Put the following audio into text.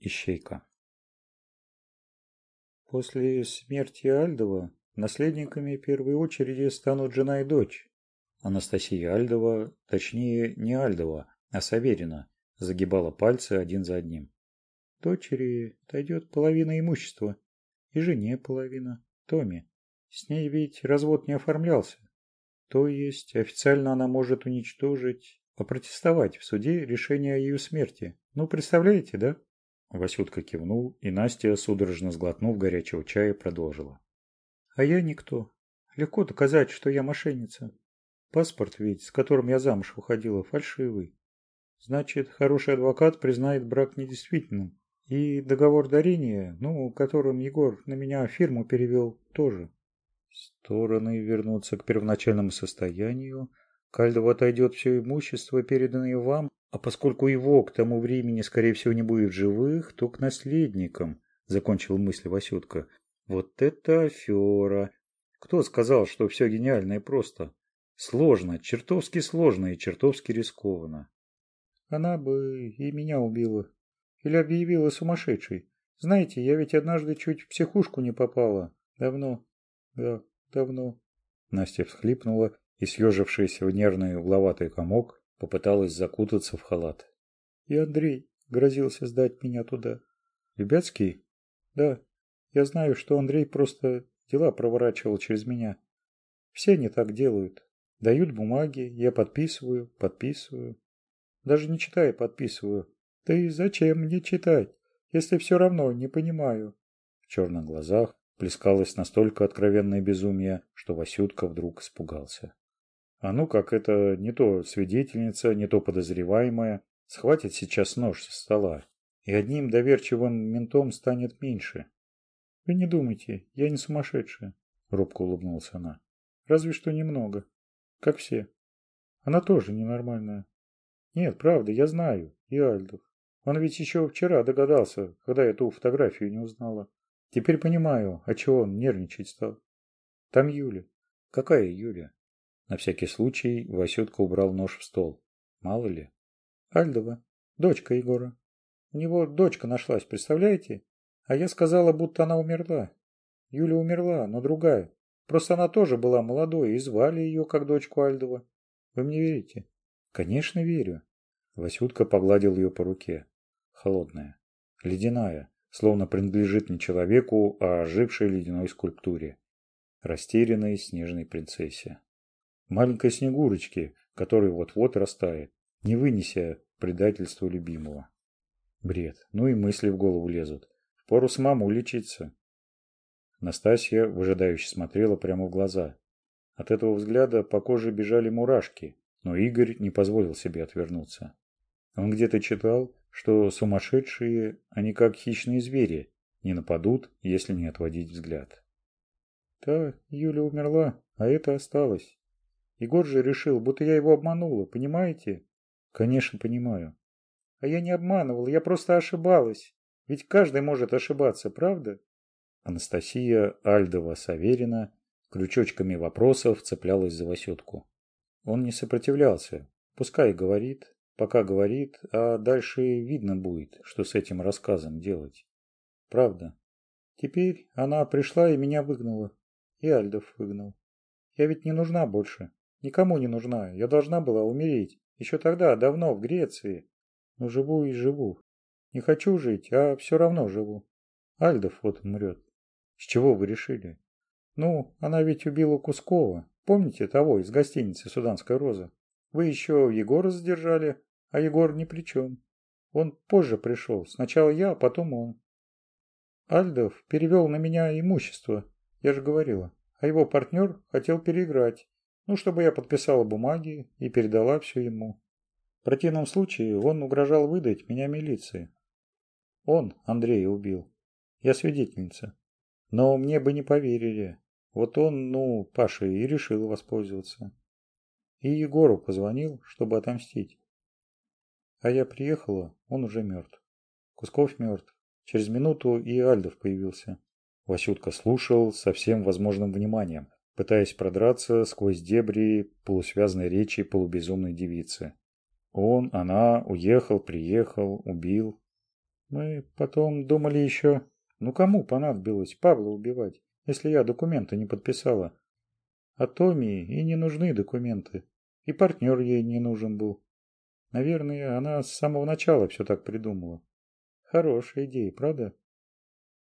ищейка. После смерти Альдова наследниками первой очереди станут жена и дочь. Анастасия Альдова, точнее не Альдова, а Саверина, загибала пальцы один за одним. Дочери дойдет половина имущества, и жене половина, Томе. С ней ведь развод не оформлялся. То есть официально она может уничтожить, опротестовать в суде решение о ее смерти. Ну, представляете, да? Васютка кивнул, и Настя, судорожно сглотнув горячего чая, продолжила. «А я никто. Легко доказать, что я мошенница. Паспорт ведь, с которым я замуж выходила, фальшивый. Значит, хороший адвокат признает брак недействительным. И договор дарения, ну, которым Егор на меня фирму перевел, тоже. Стороны вернутся к первоначальному состоянию, Кальдо отойдет все имущество, переданное вам, а поскольку его к тому времени, скорее всего, не будет живых, то к наследникам, — закончил мысль Васютка. Вот это афера! Кто сказал, что все гениально и просто? Сложно, чертовски сложно и чертовски рискованно. Она бы и меня убила. Или объявила сумасшедшей. Знаете, я ведь однажды чуть в психушку не попала. Давно. Да, давно. Настя всхлипнула и, съежившаяся в нервный угловатый комок, попыталась закутаться в халат. И Андрей грозился сдать меня туда. Любецкий? Да. Я знаю, что Андрей просто дела проворачивал через меня. Все они так делают. Дают бумаги, я подписываю, подписываю. Даже не читая, подписываю. Да и зачем мне читать, если все равно не понимаю? В черных глазах плескалось настолько откровенное безумие, что Васютка вдруг испугался. А ну как это не то свидетельница, не то подозреваемая, схватит сейчас нож со стола, и одним доверчивым ментом станет меньше. Вы не думайте, я не сумасшедшая, робко улыбнулась она. Разве что немного. Как все. Она тоже ненормальная. Нет, правда, я знаю, и Альдов. Он ведь еще вчера догадался, когда я ту фотографию не узнала. Теперь понимаю, от чего он нервничать стал. Там Юля. Какая Юля? На всякий случай Васютка убрал нож в стол. Мало ли. Альдова, дочка Егора. У него дочка нашлась, представляете? А я сказала, будто она умерла. Юля умерла, но другая. Просто она тоже была молодой и звали ее как дочку Альдова. Вы мне верите? Конечно, верю. Васютка погладил ее по руке. Холодная, ледяная, словно принадлежит не человеку, а ожившей ледяной скульптуре. Растерянной снежной принцессе маленькое снегурочки, который вот-вот растает. Не вынеся предательству любимого. Бред. Ну и мысли в голову лезут. Пору с маму лечиться. Настасья выжидающе смотрела прямо в глаза. От этого взгляда по коже бежали мурашки, но Игорь не позволил себе отвернуться. Он где-то читал, что сумасшедшие, они как хищные звери, не нападут, если не отводить взгляд. Та Юля умерла, а это осталось. Егор же решил, будто я его обманула, понимаете? Конечно, понимаю. А я не обманывал, я просто ошибалась. Ведь каждый может ошибаться, правда? Анастасия Альдова-Саверина крючочками вопросов цеплялась за Васютку. Он не сопротивлялся. Пускай говорит, пока говорит, а дальше видно будет, что с этим рассказом делать. Правда. Теперь она пришла и меня выгнала. И Альдов выгнал. Я ведь не нужна больше никому не нужна. Я должна была умереть. Еще тогда, давно, в Греции. Но живу и живу. Не хочу жить, а все равно живу. Альдов вот умрет. С чего вы решили? Ну, она ведь убила Кускова. Помните того из гостиницы «Суданская роза»? Вы еще Егора задержали, а Егор ни при чем. Он позже пришел. Сначала я, а потом он. Альдов перевел на меня имущество. Я же говорила. А его партнер хотел переиграть ну, чтобы я подписала бумаги и передала все ему. В противном случае он угрожал выдать меня милиции. Он Андрея убил. Я свидетельница. Но мне бы не поверили. Вот он, ну, Паша, и решил воспользоваться. И Егору позвонил, чтобы отомстить. А я приехала, он уже мертв. Кусков мертв. Через минуту и Альдов появился. Васютка слушал со всем возможным вниманием, пытаясь продраться сквозь дебри полусвязной речи полубезумной девицы. Он, она, уехал, приехал, убил. Мы потом думали еще, ну кому понадобилось Павла убивать, если я документы не подписала? А Томи и не нужны документы, и партнер ей не нужен был. Наверное, она с самого начала все так придумала. Хорошая идея, правда?